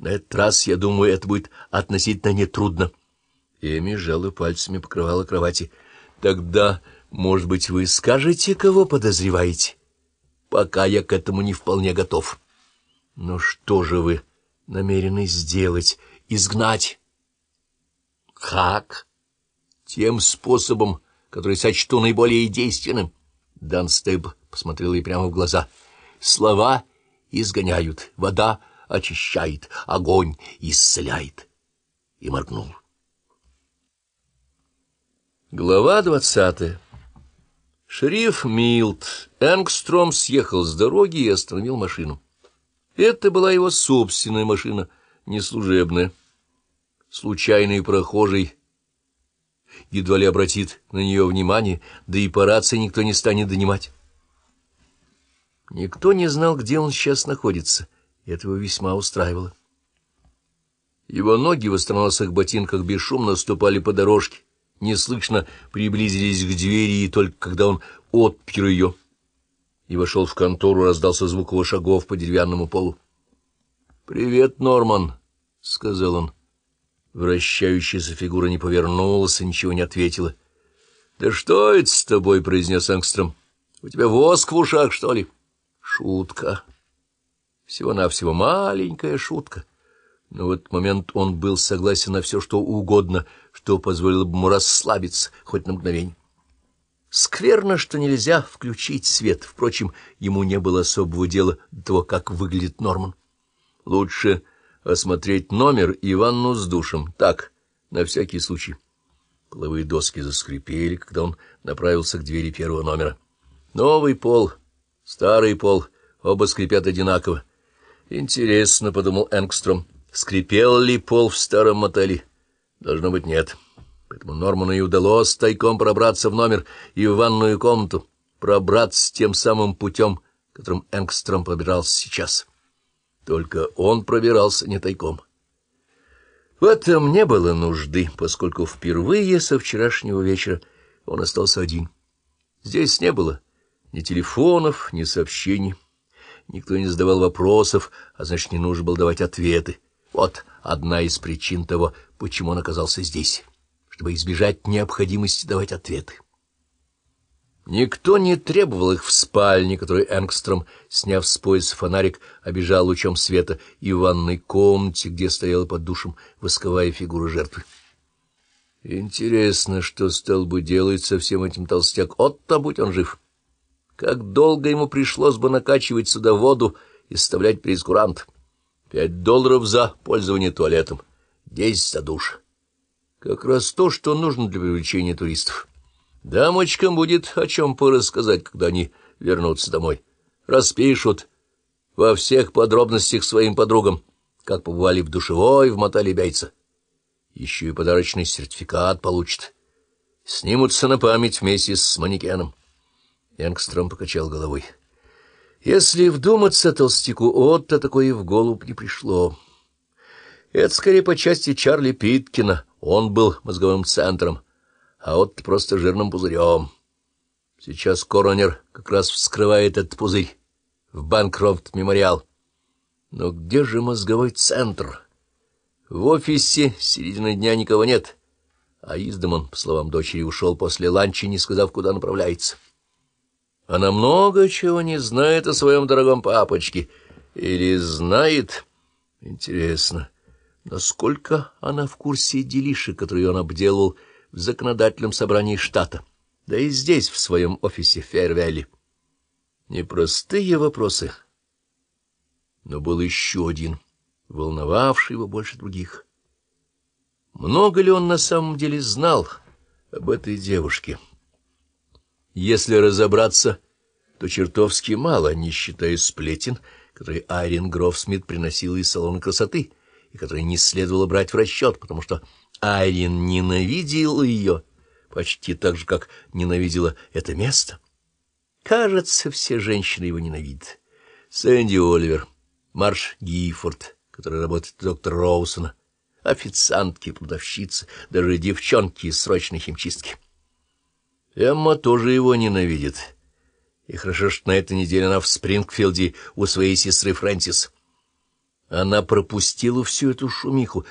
На этот раз, я думаю, это будет относительно нетрудно. Эми сжала пальцами покрывала кровати. Тогда, может быть, вы скажете, кого подозреваете? Пока я к этому не вполне готов. Но что же вы намерены сделать? Изгнать? Как? Тем способом, который сочту наиболее действенным. Дан Стейб посмотрел ей прямо в глаза. Слова изгоняют, вода очищает, огонь исцеляет. И моргнул. Глава двадцатая Шериф Милт Энгстром съехал с дороги и остановил машину. Это была его собственная машина, не служебная. Случайный прохожий едва ли обратит на нее внимание, да и по рации никто не станет донимать. Никто не знал, где он сейчас находится, и это его весьма устраивало. Его ноги в остроносых ботинках бесшумно ступали по дорожке, неслышно приблизились к двери, и только когда он отпер ее и вошел в контору, раздался звук его шагов по деревянному полу. — Привет, Норман, — сказал он. Вращающаяся фигура не повернулась и ничего не ответила. — Да что это с тобой? — произнес Ангстром. — У тебя воск в ушах, что ли? — Шутка. Всего-навсего маленькая шутка. Но в этот момент он был согласен на все, что угодно, что позволило бы ему расслабиться хоть на мгновение. Скверно, что нельзя включить свет. Впрочем, ему не было особого дела до того, как выглядит Норман. Лучше осмотреть номер и ванну с душем. Так, на всякий случай. Половые доски заскрипели, когда он направился к двери первого номера. Новый пол, старый пол, оба скрипят одинаково. Интересно, — подумал Энгстром, — скрипел ли пол в старом мотеле? Должно быть, нет. Поэтому Норману и удалось тайком пробраться в номер и в ванную комнату, пробраться тем самым путем, которым Энгстром пробирался сейчас. Только он пробирался не тайком. В этом не было нужды, поскольку впервые со вчерашнего вечера он остался один. Здесь не было ни телефонов, ни сообщений. Никто не задавал вопросов, а значит, не нужно было давать ответы. Вот одна из причин того, почему он оказался здесь, чтобы избежать необходимости давать ответы. Никто не требовал их в спальне, которую Энгстром, сняв с пояса фонарик, обижал лучом света, и в ванной комнате, где стояла под душем восковая фигура жертвы. Интересно, что стал бы делать со всем этим толстяк Отто, будь он жив. Как долго ему пришлось бы накачивать сюда воду и составлять прескурант. Пять долларов за пользование туалетом, десять за душ. Как раз то, что нужно для привлечения туристов. Дамочкам будет о чем порассказать, когда они вернутся домой. Распишут во всех подробностях своим подругам, как побывали в душевой, в мотеле Бейца. Еще и подарочный сертификат получат. Снимутся на память вместе с манекеном. Энгстром покачал головой. Если вдуматься толстяку Отто, такое и в голову не пришло. Это скорее по части Чарли Питкина. Он был мозговым центром а вот просто жирным пузырем. Сейчас коронер как раз вскрывает этот пузырь в Банкрофт-мемориал. Но где же мозговой центр? В офисе середины дня никого нет, а из дома, по словам дочери, ушел после ланча, не сказав, куда направляется. Она много чего не знает о своем дорогом папочке. Или знает? Интересно, насколько она в курсе делишек, которые он обделал, — в законодательном собрании штата, да и здесь, в своем офисе в Фейервелле. Непростые вопросы, но был еще один, волновавший его больше других. Много ли он на самом деле знал об этой девушке? Если разобраться, то чертовски мало, не считая сплетен, которые Айрин Грофсмит приносила из салона красоты и которые не следовало брать в расчет, потому что Айрин ненавидела ее почти так же, как ненавидела это место. Кажется, все женщины его ненавидят. Сэнди Оливер, Марш Гиффорд, который работает у доктора Роусона, официантки, продавщицы, даже девчонки из срочной химчистки. Эмма тоже его ненавидит. И хорошо, что на этой неделе она в Спрингфилде у своей сестры Фрэнсис. Она пропустила всю эту шумиху,